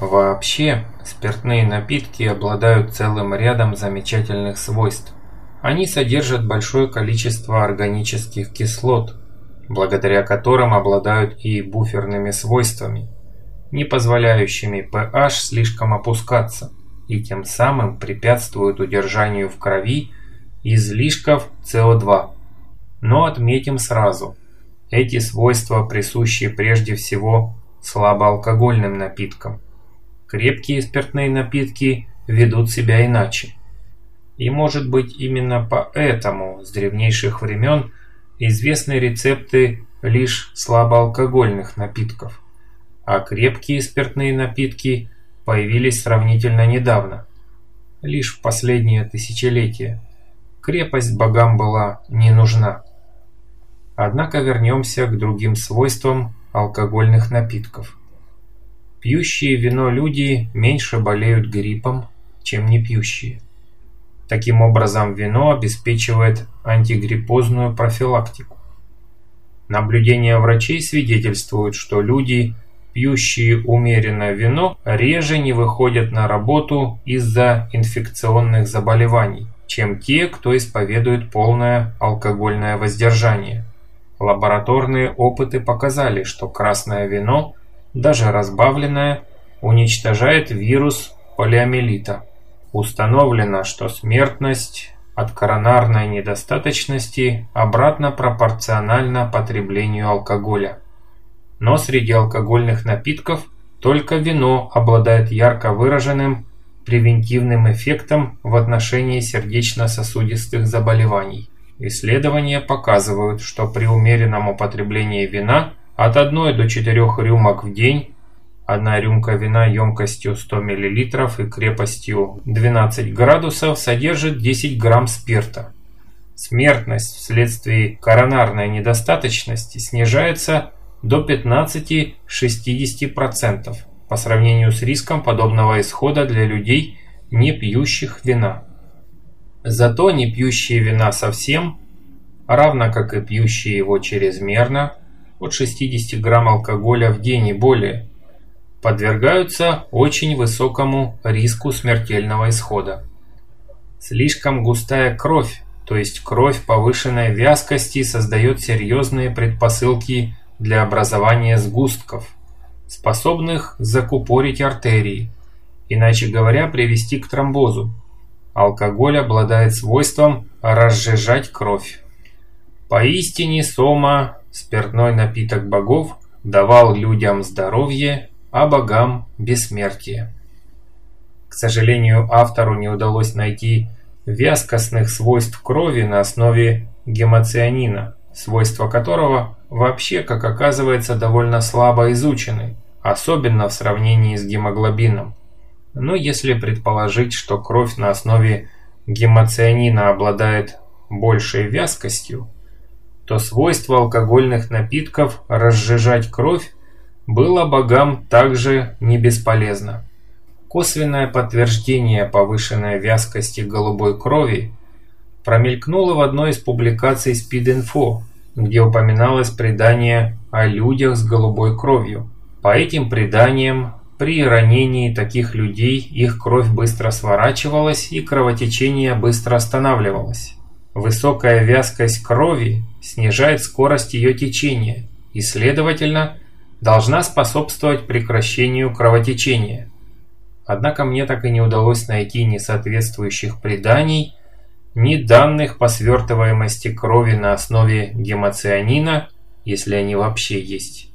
Вообще, спиртные напитки обладают целым рядом замечательных свойств. Они содержат большое количество органических кислот, благодаря которым обладают и буферными свойствами, не позволяющими pH слишком опускаться и тем самым препятствуют удержанию в крови излишков СО2. Но отметим сразу, эти свойства присущи прежде всего слабоалкогольным напиткам. Крепкие спиртные напитки ведут себя иначе. И может быть именно поэтому с древнейших времен известны рецепты лишь слабоалкогольных напитков, а крепкие спиртные напитки появились сравнительно недавно, лишь в последнее тысячелетие. Крепость богам была не нужна. Однако вернемся к другим свойствам алкогольных напитков. Пьющие вино люди меньше болеют гриппом, чем не пьющие. Таким образом, вино обеспечивает антигриппозную профилактику. Наблюдения врачей свидетельствуют, что люди, пьющие умеренно вино, реже не выходят на работу из-за инфекционных заболеваний, чем те, кто исповедует полное алкогольное воздержание. Лабораторные опыты показали, что красное вино, даже разбавленное, уничтожает вирус полиомиелита. Установлено, что смертность от коронарной недостаточности обратно пропорциональна потреблению алкоголя. Но среди алкогольных напитков только вино обладает ярко выраженным превентивным эффектом в отношении сердечно-сосудистых заболеваний. Исследования показывают, что при умеренном употреблении вина от 1 до 4 рюмок в день Одна рюмка вина емкостью 100 мл и крепостью 12 градусов содержит 10 грамм спирта. Смертность вследствие коронарной недостаточности снижается до 15-60% по сравнению с риском подобного исхода для людей, не пьющих вина. Зато не пьющие вина совсем, равно как и пьющие его чрезмерно, от 60 грамм алкоголя в день и более, подвергаются очень высокому риску смертельного исхода. Слишком густая кровь, то есть кровь повышенной вязкости, создает серьезные предпосылки для образования сгустков, способных закупорить артерии, иначе говоря, привести к тромбозу. Алкоголь обладает свойством разжижать кровь. Поистине Сома, спиртной напиток богов, давал людям здоровье, а богам бессмертие. К сожалению, автору не удалось найти вязкостных свойств крови на основе гемоцианина, свойства которого вообще, как оказывается, довольно слабо изучены, особенно в сравнении с гемоглобином. Но если предположить, что кровь на основе гемоцианина обладает большей вязкостью, то свойство алкогольных напитков разжижать кровь было богам также не бесполезно. Косвенное подтверждение повышенной вязкости голубой крови промелькнуло в одной из публикаций SpeedInfo, где упоминалось предание о людях с голубой кровью. По этим преданиям при ранении таких людей их кровь быстро сворачивалась и кровотечение быстро останавливалось. Высокая вязкость крови снижает скорость ее течения и, следовательно, должна способствовать прекращению кровотечения. Однако мне так и не удалось найти ни соответствующих преданий, ни данных по свертываемости крови на основе гемоцианина, если они вообще есть.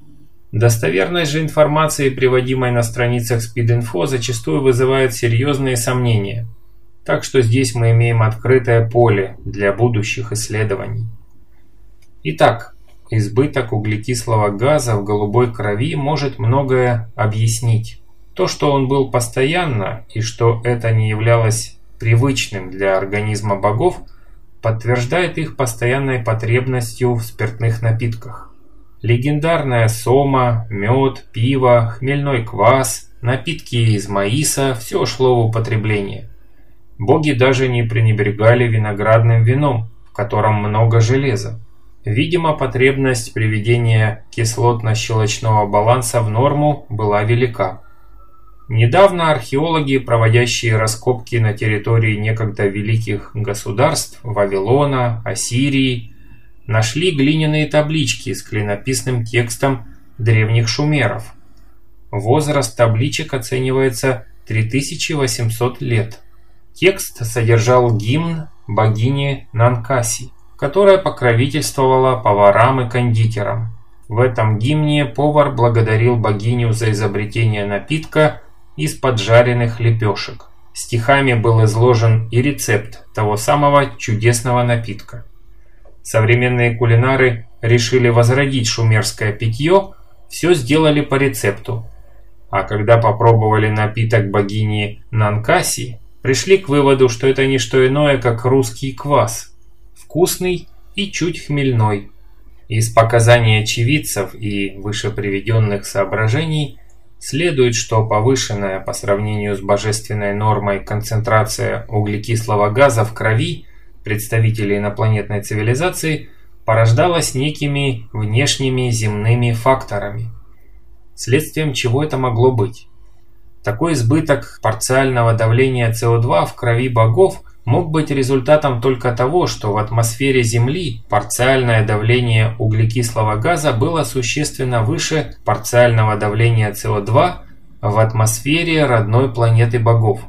Достоверность же информации, приводимой на страницах SpeedInfo, зачастую вызывает серьезные сомнения. Так что здесь мы имеем открытое поле для будущих исследований. Итак, избыток углекислого газа в голубой крови может многое объяснить. То, что он был постоянно и что это не являлось привычным для организма богов, подтверждает их постоянной потребностью в спиртных напитках. Легендарная сома, мед, пиво, хмельной квас, напитки из маиса – все шло в употребление. Боги даже не пренебрегали виноградным вином, в котором много железа. Видимо, потребность приведения кислотно-щелочного баланса в норму была велика. Недавно археологи, проводящие раскопки на территории некогда великих государств Вавилона, Ассирии, нашли глиняные таблички с клинописным текстом древних шумеров. Возраст табличек оценивается 3800 лет. Текст содержал гимн богини Нанкаси, которая покровительствовала поварам и кондитерам. В этом гимне повар благодарил богиню за изобретение напитка из поджаренных лепешек. Стихами был изложен и рецепт того самого чудесного напитка. Современные кулинары решили возродить шумерское питье, все сделали по рецепту. А когда попробовали напиток богини Нанкаси, пришли к выводу, что это не что иное, как русский квас. Вкусный и чуть хмельной. Из показаний очевидцев и выше приведенных соображений следует, что повышенная по сравнению с божественной нормой концентрация углекислого газа в крови представителей инопланетной цивилизации порождалась некими внешними земными факторами. Следствием чего это могло быть? Такой избыток парциального давления СО2 в крови богов мог быть результатом только того, что в атмосфере Земли парциальное давление углекислого газа было существенно выше парциального давления СО2 в атмосфере родной планеты богов,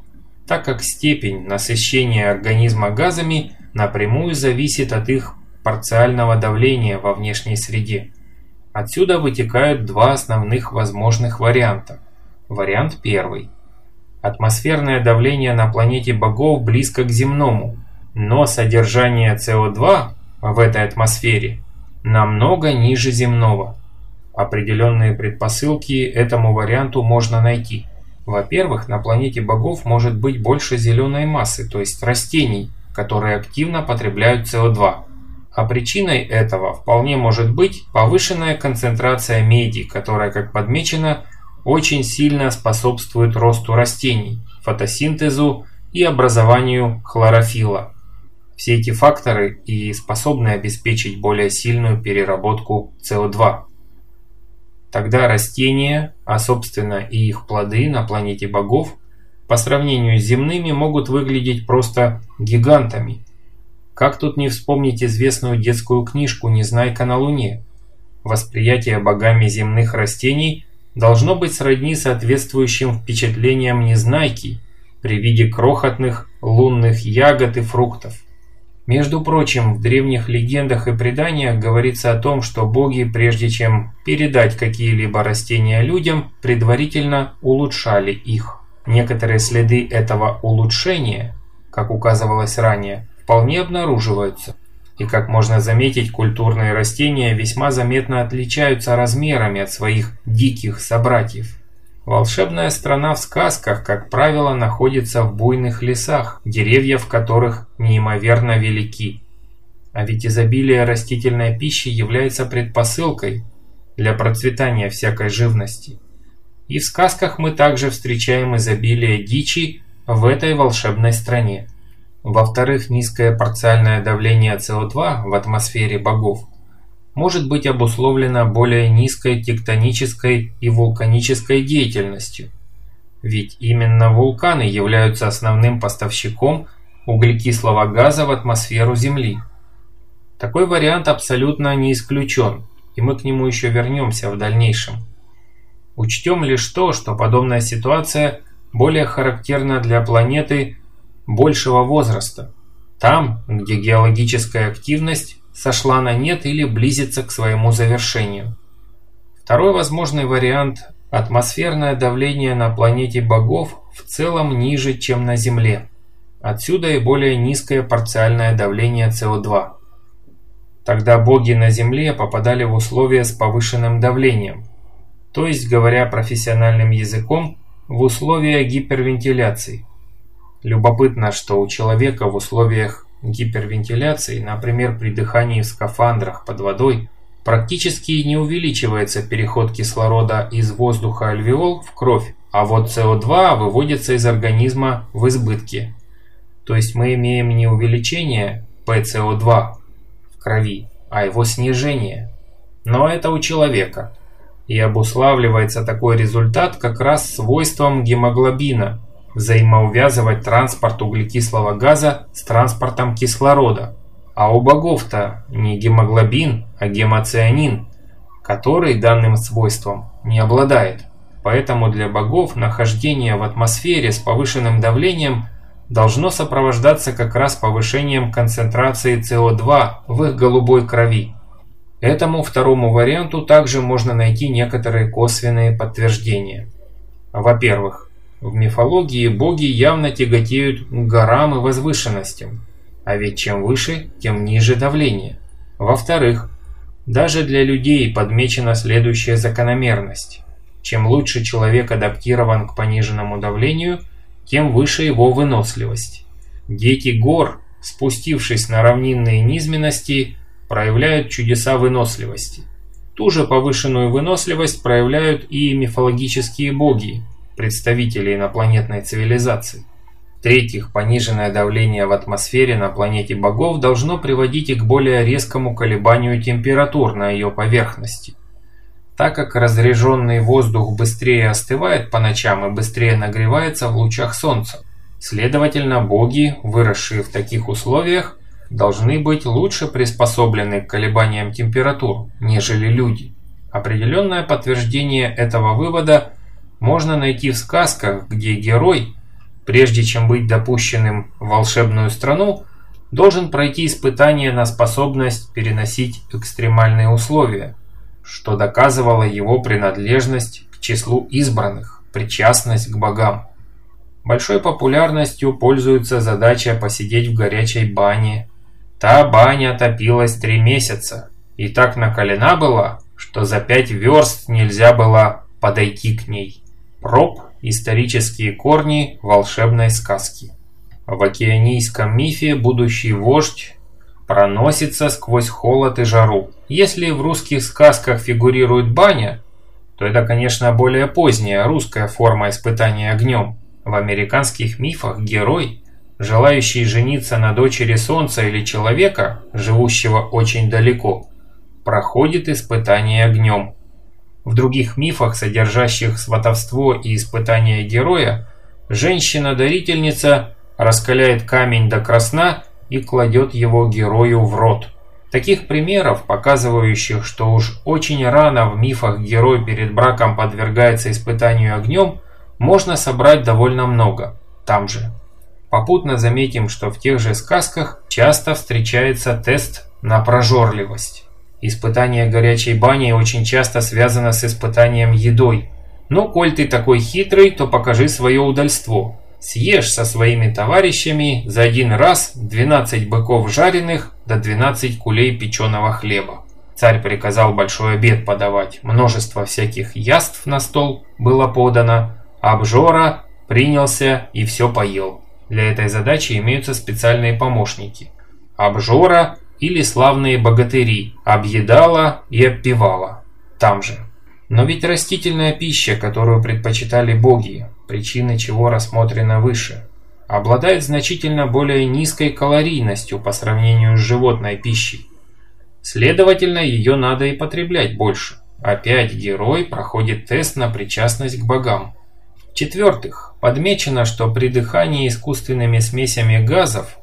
так как степень насыщения организма газами напрямую зависит от их парциального давления во внешней среде. Отсюда вытекают два основных возможных варианта. Вариант первый. Атмосферное давление на планете богов близко к земному, но содержание СО2 в этой атмосфере намного ниже земного. Определенные предпосылки этому варианту можно найти. Во-первых, на планете богов может быть больше зеленой массы, то есть растений, которые активно потребляют СО2. А причиной этого вполне может быть повышенная концентрация меди, которая, как подмечено, очень сильно способствует росту растений, фотосинтезу и образованию хлорофилла. Все эти факторы и способны обеспечить более сильную переработку СО2. Тогда растения, а собственно и их плоды на планете богов, по сравнению с земными могут выглядеть просто гигантами. Как тут не вспомнить известную детскую книжку «Незнайка на Луне»? Восприятие богами земных растений должно быть сродни соответствующим впечатлениям Незнайки при виде крохотных лунных ягод и фруктов. Между прочим, в древних легендах и преданиях говорится о том, что боги, прежде чем передать какие-либо растения людям, предварительно улучшали их. Некоторые следы этого улучшения, как указывалось ранее, вполне обнаруживаются. И как можно заметить, культурные растения весьма заметно отличаются размерами от своих диких собратьев. Волшебная страна в сказках, как правило, находится в буйных лесах, деревья в которых неимоверно велики. А ведь изобилие растительной пищи является предпосылкой для процветания всякой живности. И в сказках мы также встречаем изобилие дичи в этой волшебной стране. Во-вторых, низкое парциальное давление СО2 в атмосфере богов может быть обусловлено более низкой тектонической и вулканической деятельностью. Ведь именно вулканы являются основным поставщиком углекислого газа в атмосферу Земли. Такой вариант абсолютно не исключен, и мы к нему еще вернемся в дальнейшем. Учтем лишь то, что подобная ситуация более характерна для планеты большего возраста, там, где геологическая активность сошла на нет или близится к своему завершению. Второй возможный вариант – атмосферное давление на планете богов в целом ниже, чем на Земле. Отсюда и более низкое парциальное давление СО2. Тогда боги на Земле попадали в условия с повышенным давлением – то есть, говоря профессиональным языком, в условия гипервентиляции. Любопытно, что у человека в условиях гипервентиляции, например, при дыхании в скафандрах под водой, практически не увеличивается переход кислорода из воздуха альвеол в кровь, а вот СО2 выводится из организма в избытке. То есть мы имеем не увеличение ПСО2 в крови, а его снижение. Но это у человека – И обуславливается такой результат как раз свойством гемоглобина взаимоувязывать транспорт углекислого газа с транспортом кислорода. А у богов-то не гемоглобин, а гемоцианин, который данным свойством не обладает. Поэтому для богов нахождение в атмосфере с повышенным давлением должно сопровождаться как раз повышением концентрации СО2 в их голубой крови. Этому второму варианту также можно найти некоторые косвенные подтверждения. Во-первых, в мифологии боги явно тяготеют горам и возвышенностям, а ведь чем выше, тем ниже давление. Во-вторых, даже для людей подмечена следующая закономерность. Чем лучше человек адаптирован к пониженному давлению, тем выше его выносливость. Дети гор, спустившись на равнинные низменности, проявляют чудеса выносливости. Ту же повышенную выносливость проявляют и мифологические боги, представители инопланетной цивилизации. В-третьих, пониженное давление в атмосфере на планете богов должно приводить и к более резкому колебанию температур на ее поверхности. Так как разряженный воздух быстрее остывает по ночам и быстрее нагревается в лучах солнца. Следовательно, боги, выросшие в таких условиях, должны быть лучше приспособлены к колебаниям температур, нежели люди. Определенное подтверждение этого вывода можно найти в сказках, где герой, прежде чем быть допущенным в волшебную страну, должен пройти испытание на способность переносить экстремальные условия, что доказывало его принадлежность к числу избранных, причастность к богам. Большой популярностью пользуется задача посидеть в горячей бане. Та баня топилась три месяца и так накалена была, что за пять верст нельзя было подойти к ней. Проб – исторические корни волшебной сказки. В океанийском мифе будущий вождь проносится сквозь холод и жару. Если в русских сказках фигурирует баня, то это, конечно, более поздняя русская форма испытания огнем. В американских мифах герой, желающий жениться на дочери солнца или человека, живущего очень далеко, проходит испытание огнем. В других мифах, содержащих сватовство и испытание героя, женщина-дарительница раскаляет камень до красна и кладет его герою в рот. Таких примеров, показывающих, что уж очень рано в мифах герой перед браком подвергается испытанию огнем, можно собрать довольно много, там же. Попутно заметим, что в тех же сказках часто встречается тест на прожорливость. Испытание горячей бани очень часто связано с испытанием едой. Но коль ты такой хитрый, то покажи свое удальство. Съешь со своими товарищами за один раз 12 быков жареных до 12 кулей печеного хлеба. Царь приказал большой обед подавать, множество всяких яств на стол было подано, обжора принялся и все поел. Для этой задачи имеются специальные помощники. Обжора или славные богатыри, объедала и обпевала. Там же. Но ведь растительная пища, которую предпочитали боги, причины чего рассмотрены выше, обладает значительно более низкой калорийностью по сравнению с животной пищей. Следовательно, ее надо и потреблять больше. Опять герой проходит тест на причастность к богам. В-четвертых, подмечено, что при дыхании искусственными смесями газов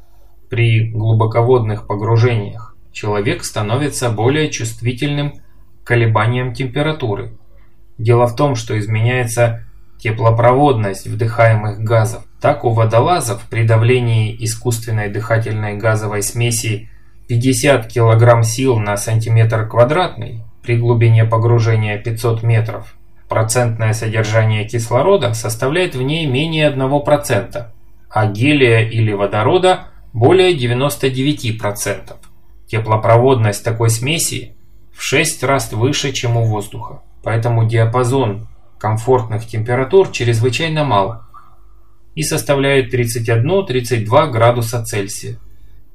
при глубоководных погружениях человек становится более чувствительным к колебаниям температуры. Дело в том, что изменяется теплопроводность вдыхаемых газов. Так у водолазов при давлении искусственной дыхательной газовой смеси 50 кг сил на сантиметр квадратный при глубине погружения 500 метров процентное содержание кислорода составляет в ней менее 1%, а гелия или водорода более 99%. Теплопроводность такой смеси в 6 раз выше, чем у воздуха. Поэтому диапазон комфортных температур чрезвычайно мал и составляет 31-32 градуса Цельсия.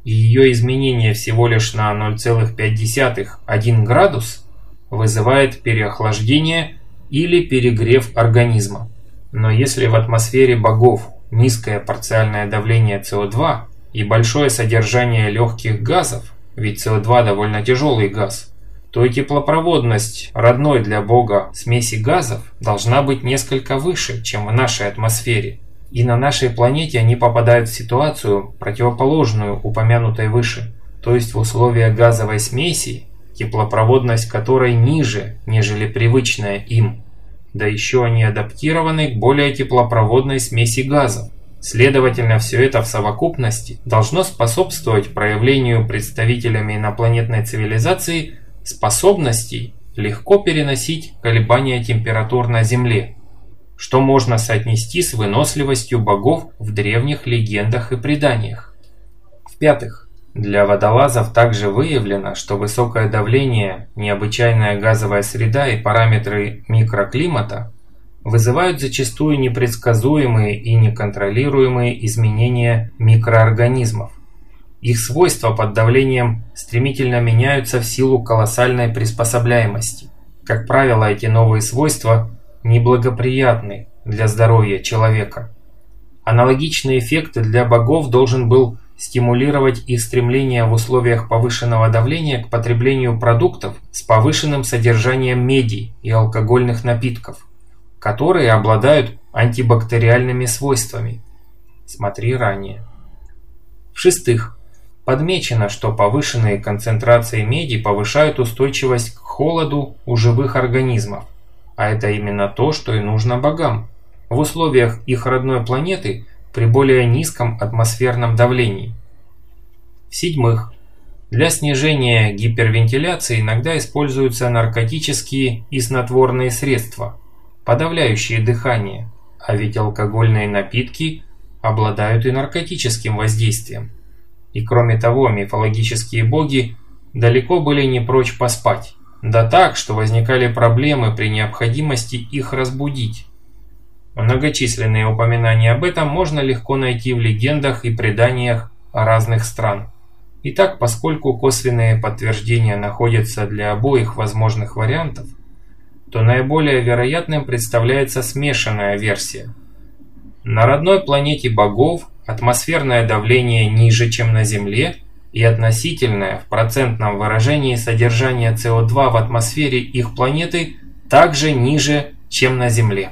И ее изменение всего лишь на 0,5-1 градус вызывает переохлаждение или перегрев организма. Но если в атмосфере богов низкое парциальное давление СО2, и большое содержание легких газов, ведь СО2 довольно тяжелый газ, то и теплопроводность родной для Бога смеси газов должна быть несколько выше, чем в нашей атмосфере. И на нашей планете они попадают в ситуацию, противоположную упомянутой выше, то есть в условия газовой смеси, теплопроводность которой ниже, нежели привычная им. Да еще они адаптированы к более теплопроводной смеси газов. Следовательно, все это в совокупности должно способствовать проявлению представителями инопланетной цивилизации способностей легко переносить колебания температур на Земле, что можно соотнести с выносливостью богов в древних легендах и преданиях. В-пятых, для водолазов также выявлено, что высокое давление, необычайная газовая среда и параметры микроклимата вызывают зачастую непредсказуемые и неконтролируемые изменения микроорганизмов. Их свойства под давлением стремительно меняются в силу колоссальной приспособляемости. Как правило, эти новые свойства неблагоприятны для здоровья человека. Аналогичный эффект для богов должен был стимулировать их стремление в условиях повышенного давления к потреблению продуктов с повышенным содержанием меди и алкогольных напитков, которые обладают антибактериальными свойствами. Смотри ранее. В-шестых, подмечено, что повышенные концентрации меди повышают устойчивость к холоду у живых организмов, а это именно то, что и нужно богам. В условиях их родной планеты – при более низком атмосферном давлении. В-седьмых, для снижения гипервентиляции иногда используются наркотические и снотворные средства, подавляющие дыхание, а ведь алкогольные напитки обладают и наркотическим воздействием. И кроме того, мифологические боги далеко были не прочь поспать, да так, что возникали проблемы при необходимости их разбудить. Многочисленные упоминания об этом можно легко найти в легендах и преданиях разных стран. Итак, поскольку косвенные подтверждения находятся для обоих возможных вариантов, то наиболее вероятным представляется смешанная версия. На родной планете богов атмосферное давление ниже, чем на Земле, и относительное в процентном выражении содержание СО2 в атмосфере их планеты также ниже, чем на Земле.